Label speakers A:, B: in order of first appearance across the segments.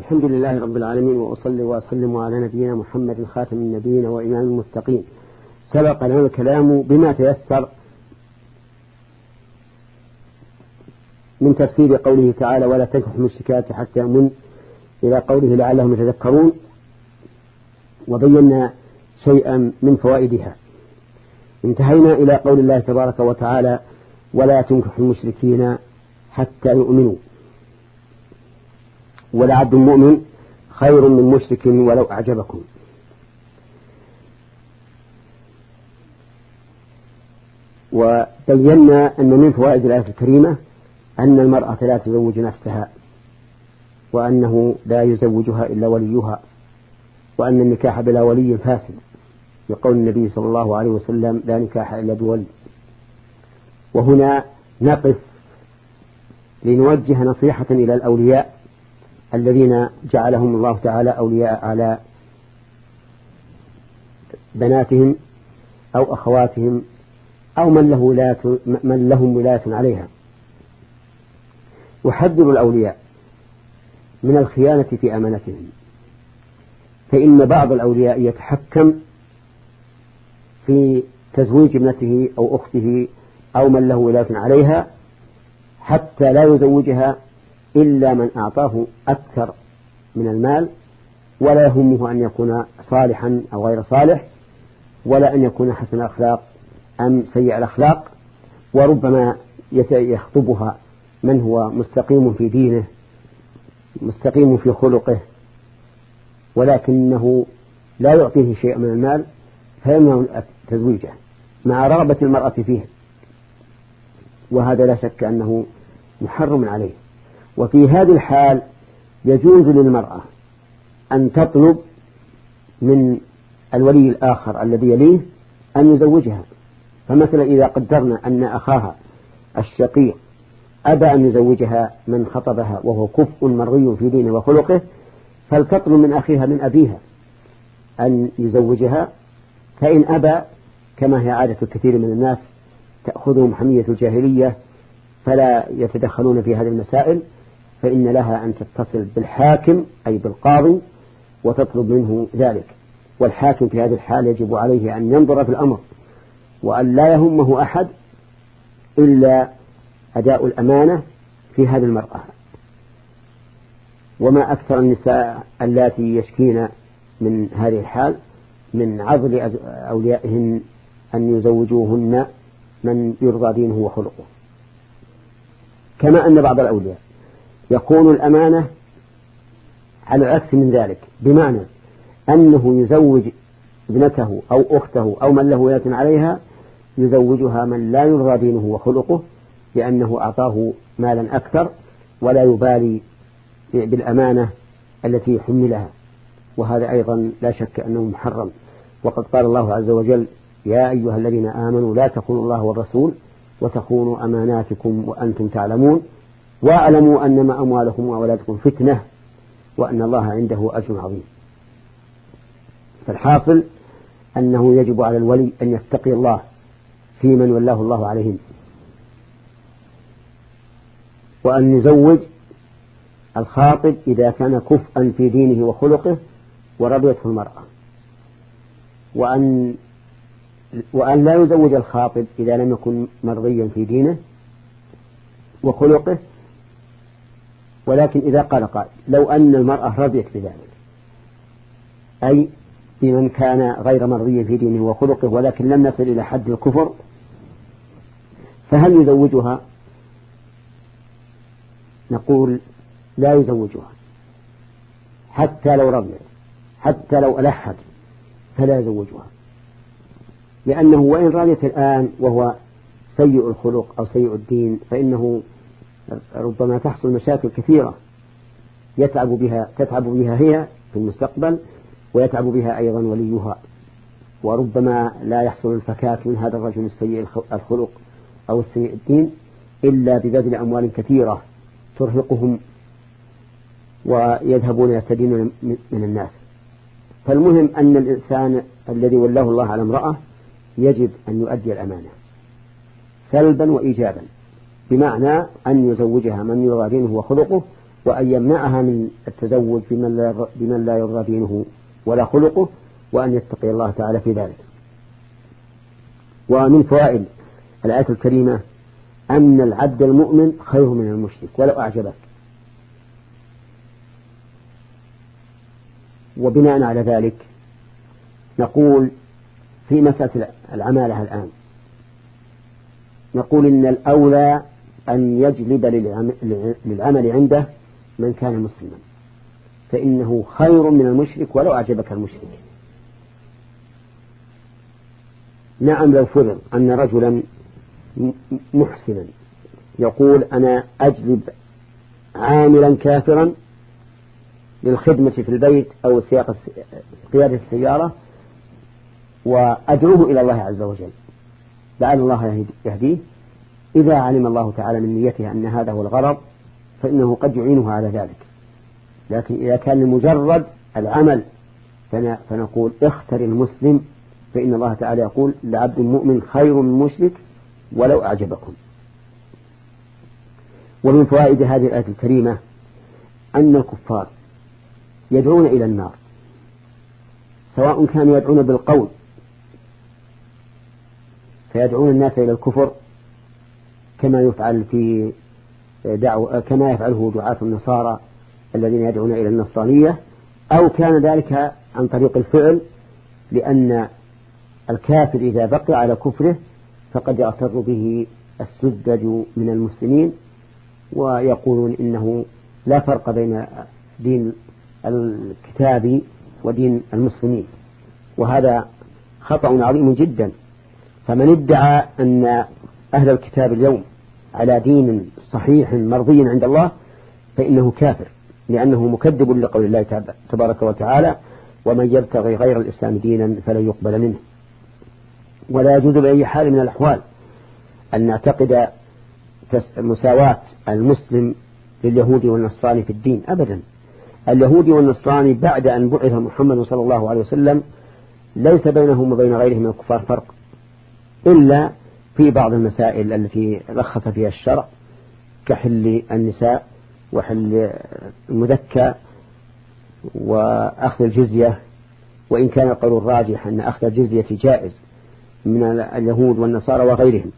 A: الحمد لله رب العالمين وأصلي وأسلم على نبينا محمد خاتم النبيين وإمام المتقين. سبق لنا الكلام بما تيسر من تفسير قوله تعالى ولا تنكح المشركات حتى من إلى قوله لعلهم يتذكرون وبينا شيئا من فوائدها. انتهينا إلى قول الله تبارك وتعالى ولا تنكح المشركين حتى يؤمنوا ولعبد مؤمن خير من مشرك ولو أعجبكم. وبينا أن من فوائد الآية الكريمة أن المرأة لا تزوج نفسها وأنه لا يزوجها إلا وليها وأن النكاح بلا ولي فاسد يقول النبي صلى الله عليه وسلم لا نكاح إلا بولي. وهنا نقف لنوجه نصيحة إلى الأولياء الذين جعلهم الله تعالى أولياء على بناتهم أو أخواتهم أو من له ولاية من لهم ولاية عليها. يحذر الأولياء من الخيانة في أمانتهم. فإن بعض الأولياء يتحكم في تزويج ابنته أو أخته أو من له ولاية عليها حتى لا يزوجها إلا من أعطاه أكثر من المال ولا يهمه أن يكون صالحا أو غير صالح ولا أن يكون حسن الأخلاق أم سيء الأخلاق وربما يخطبها من هو مستقيم في دينه مستقيم في خلقه ولكنه لا يعطيه شيء من المال فيمنع تزويجه مع رغبة المرأة فيه. وهذا لا شك أنه محرم عليه. وفي هذه الحال يجوز للمرأة أن تطلب من الولي الآخر الذي يليه أن يزوجها. فمثلا إذا قدرنا أن أخاها الشقيق أبى أن يزوجها من خطبها وهو كفء مرغي في دينه وخلقه فلتطلب من أخيها من أبيها أن يزوجها فإن أبى كما هي عادة الكثير من الناس تأخذهم حمية الجاهلية فلا يتدخلون في هذه المسائل. فإن لها أن تتصل بالحاكم أي بالقاضي وتطلب منه ذلك. والحاكم في هذه الحال يجب عليه أن ينظر في الأمر وأن لا يهمه أحد إلا أداء الأمانة في هذه المرأة. وما أكثر النساء اللاتي يشكين من هذه الحال من عضل أوليائهن أن يزوجوهن من يرضى دينه وخلقه. كما أن بعض الأولياء. يكون الأمانة على العكس من ذلك بمعنى أنه يزوج ابنته أو أخته أو من له ولاية عليها يزوجها من لا يرضى دينه وخلقه لأنه أعطاه مالا أكثر ولا يبالي بالأمانة التي حملها. وهذا أيضا لا شك أنه محرم. وقد قال الله عز وجل يا أيها الذين آمنوا لا تخونوا الله والرسول وتخونوا أماناتكم وأنتم تعلمون واعلموا أنما أموالكم وأولادكم فتنة وأن الله عنده أجر عظيم. فالحاصل أنه يجب على الولي أن يتقي الله في من ولاه الله عليهم. وأن يزوج الخاطب إذا كان كفءا في دينه وخلقه ورضيته المرأة. وأن وأن لا يزوج الخاطب إذا لم يكن مرضيا في دينه وخلقه ولكن إذا قال قال لو أن المرأة رضيت بذلك أي بمن كان غير مرضي في دينه وخلقه ولكن لم نصل إلى حد الكفر فهل يزوجها؟ نقول لا يزوجها حتى لو رضيت حتى لو ألحت فلا يزوجها. لأنه وإن رضيت الآن وهو سيء الخلق أو سيء الدين فإنه ربما تحصل مشاكل كثيرة يتعب بها تتعب بها هي في المستقبل ويتعب بها أيضا وليها. وربما لا يحصل الفكاك من هذا الرجل السيء الخلق أو السيء الدين إلا ببذل أموال كثيرة ترهقهم ويذهبون يستدينون من الناس. فالمهم أن الإنسان الذي ولاه الله على امرأة يجب أن يؤدي الأمانة سلبا وإيجابا. بمعنى أن يزوجها من يرى دينه وخلقه وأن يمنعها من التزوج بمن لا, بمن لا يرضى دينه ولا خلقه وأن يتقي الله تعالى في ذلك. ومن فوائد الآية الكريمة أن العبد المؤمن خير من المشرك ولو أعجبك. وبناء على ذلك نقول في مسألة العمالة الآن نقول إن الأولى أن يجلب للعمل عنده من كان مسلما. فإنه خير من المشرك ولو أعجبك المشرك. نعم لو فرض أن رجلا محسنا يقول أنا أجلب عاملا كافرا للخدمة في البيت أو سياق قيادة السيارة وأدعوه إلى الله عز وجل. لعل الله يهديه. إذا علم الله تعالى من نيته أن هذا هو الغرض فإنه قد يعينه على ذلك. لكن إذا كان لمجرد العمل فنقول اختر المسلم فإن الله تعالى يقول لعبد مؤمن خير من مشرك ولو أعجبكم. ومن فوائد هذه الآية الكريمة أن الكفار يدعون إلى النار. سواء كانوا يدعون بالقول فيدعون الناس إلى الكفر كما يفعل في دعو كما يفعله دعاة النصارى الذين يدعون إلى النصرانية أو كان ذلك عن طريق الفعل لأن الكافر إذا بقي على كفره فقد يغتر به السذج من المسلمين ويقولون إنه لا فرق بين دين الكتاب ودين المسلمين. وهذا خطأ عظيم جدا. فمن ادعى أن أهل الكتاب اليوم على دين صحيح مرضي عند الله فإنه كافر لأنه مكذب لقول الله تبارك وتعالى ومن يبتغي غير الإسلام دينا فلن يقبل منه. ولا يجوز بأي حال من الأحوال أن نعتقد مساواة المسلم لليهود والنصراني في الدين أبدا. اليهودي والنصراني بعد أن بعث محمد صلى الله عليه وسلم ليس بينهم وبين غيرهم من الكفار فرق إلا في بعض المسائل التي رخص فيها الشرع كحل النساء وحل المذكى وأخذ الجزية وإن كان القول الراجح أن أخذ الجزية جائز من اليهود والنصارى وغيرهم.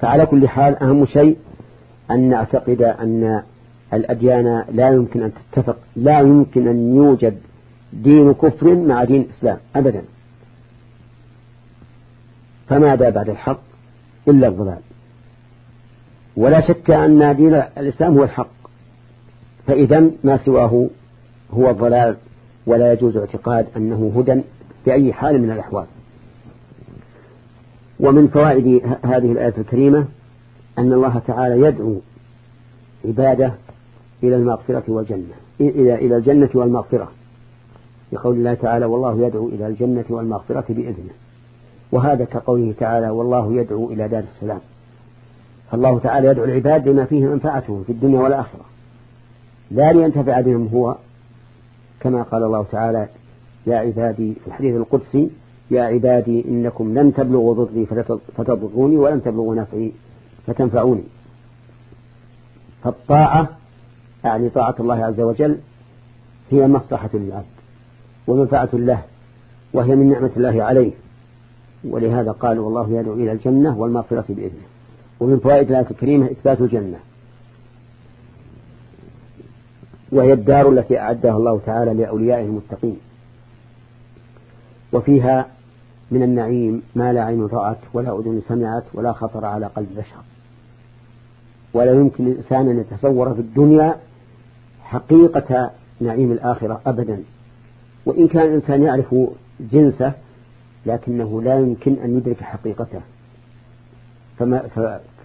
A: فعلى كل حال أهم شيء أن نعتقد أن الأديان لا يمكن أن تتفق لا يمكن أن يوجد دين كفر مع دين الإسلام أبدا. فماذا بعد الحق إلا الضلال؟ ولا شك أن دين الإسلام هو الحق فإذا ما سواه هو الضلال ولا يجوز اعتقاد أنه هدى بأي حال من الأحوال. ومن فوائد هذه الآية الكريمة أن الله تعالى يدعو عباده إلى المغفرة والجنة إلى إلى الجنة والمغفرة لقول الله تعالى والله يدعو إلى الجنة والمغفرة بإذنه. وهذا كقوله تعالى والله يدعو إلى دار السلام. فالله تعالى يدعو العباد بما فيه منفعتهم في الدنيا والآخرة. لا لينتفع بهم هو كما قال الله تعالى يا عبادي في الحديث القدسي يا عبادي إنكم لن تبلغوا ضري فتضروني ولن تبلغوا نفعي فتنفعوني. فالطاعة يعني طاعة الله عز وجل هي مصلحة للعبد ومنفعة له وهي من نعمة الله عليه. ولهذا قال والله يدعو إلى الجنة والمغفرة بإذنه. ومن فوائد الآية الكريمة إثبات الجنة. وهي الدار التي أعدها الله تعالى لأوليائه المتقين. وفيها من النعيم ما لا عين رأت ولا أذن سمعت ولا خطر على قلب بشر. ولا يمكن الإنسان أن يتصور في الدنيا حقيقة نعيم الآخرة أبدا. وإن كان الإنسان يعرف جنسه لكنه لا يمكن أن يدرك حقيقته. فما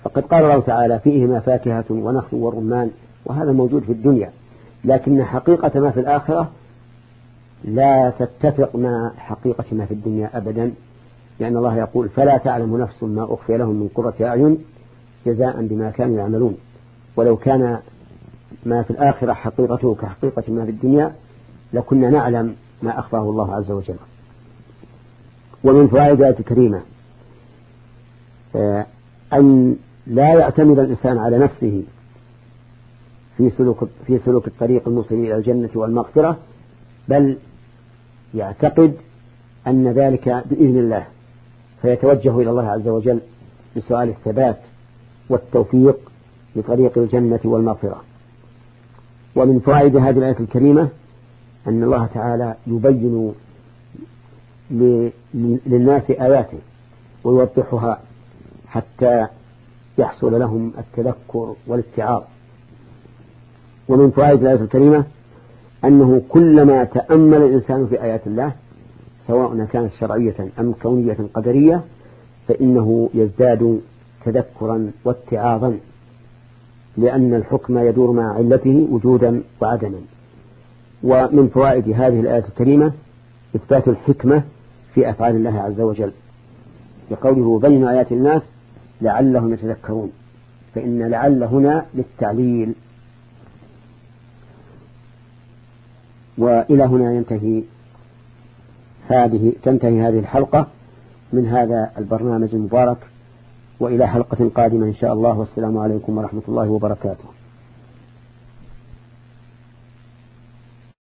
A: فقد قال الله تعالى فيهما فاكهة ونخل ورمان وهذا موجود في الدنيا. لكن حقيقة ما في الآخرة لا تتفق مع حقيقة ما في الدنيا أبدا. لأن الله يقول فلا تعلم نفس ما أخفي لهم من قرة أعين جزاء بما كانوا يعملون. ولو كان ما في الآخرة حقيقته كحقيقة ما في الدنيا لكنا نعلم ما أخفاه الله عز وجل. ومن فوائد الآية الكريمة. آه، أن لا يعتمد الإنسان على نفسه في سلوك في سلوك الطريق الموصل إلى الجنة والمغفرة بل يعتقد أن ذلك بإذن الله فيتوجه إلى الله عز وجل بسؤال الثبات والتوفيق لطريق الجنة والمغفرة. ومن فوائد هذه الآية الكريمة أن الله تعالى يبين للناس آياته ويوضحها حتى يحصل لهم التذكر والاتعاظ ومن فوائد الآية الكريمة أنه كلما تأمل الإنسان في آيات الله سواء كانت شرعية أم كونية قدرية فإنه يزداد تذكرا واتعاظا لأن الحكم يدور مع علته وجودا وعدما. ومن فوائد هذه الآية الكريمة إثبات الحكمة في أفعال الله عز وجل. بقوله بين آيات الناس لعلهم يتذكرون. فإن لعل هنا للتعليل. وإلى هنا ينتهي هذه تنتهي هذه الحلقة من هذا البرنامج المبارك. وإلى حلقة قادمة إن شاء الله. والسلام عليكم ورحمة الله وبركاته.